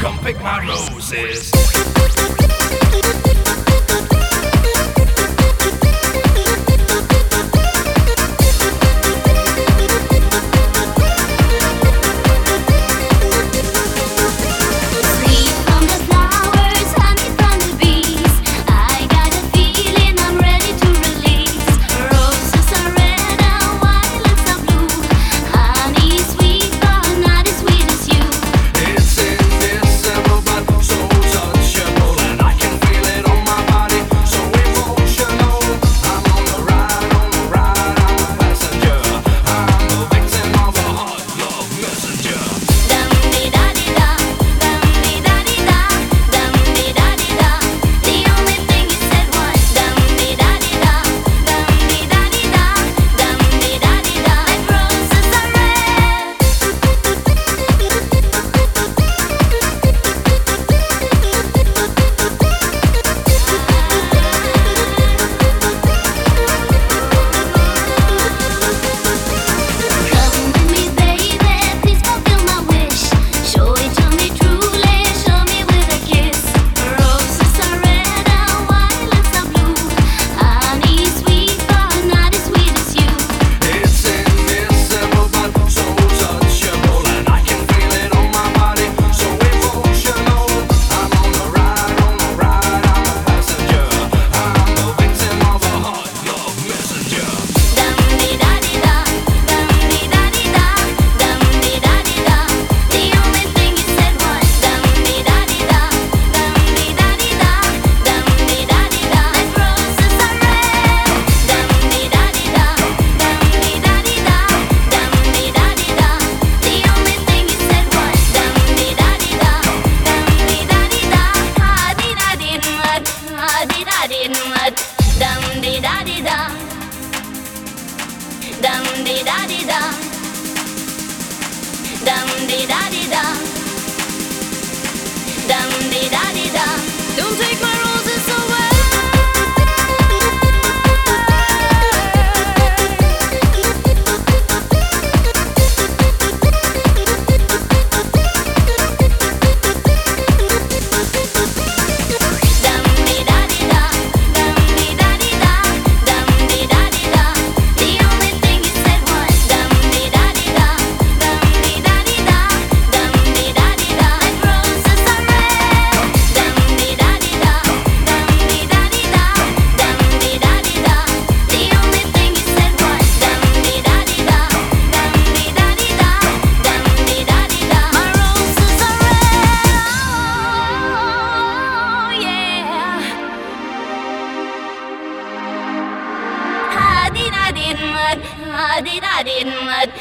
Come pick my roses. di da di da, dum di da di da, dum di da. दिनमत